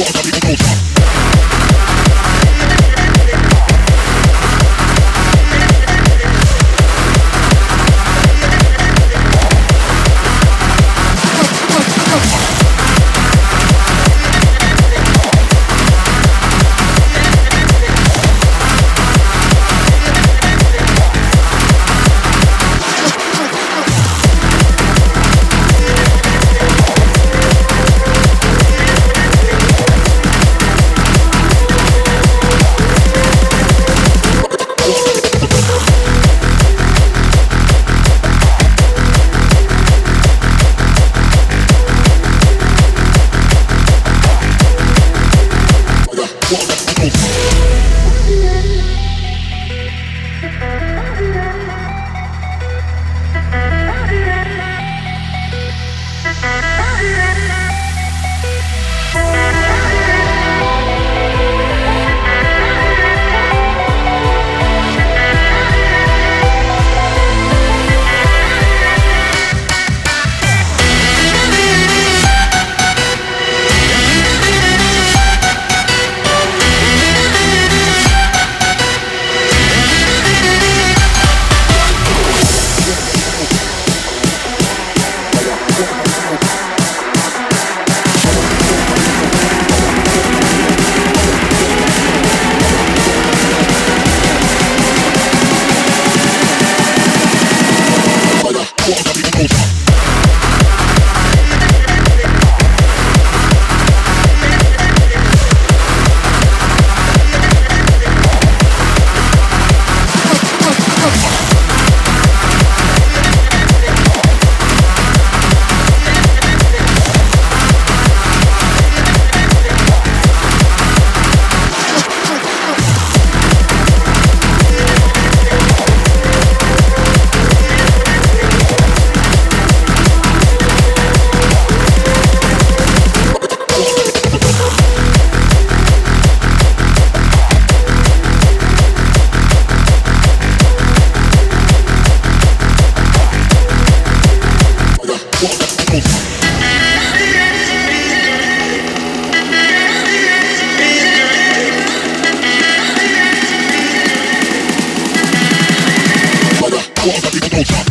こう再び戻った quarter, baby, no time. All the people don't stop.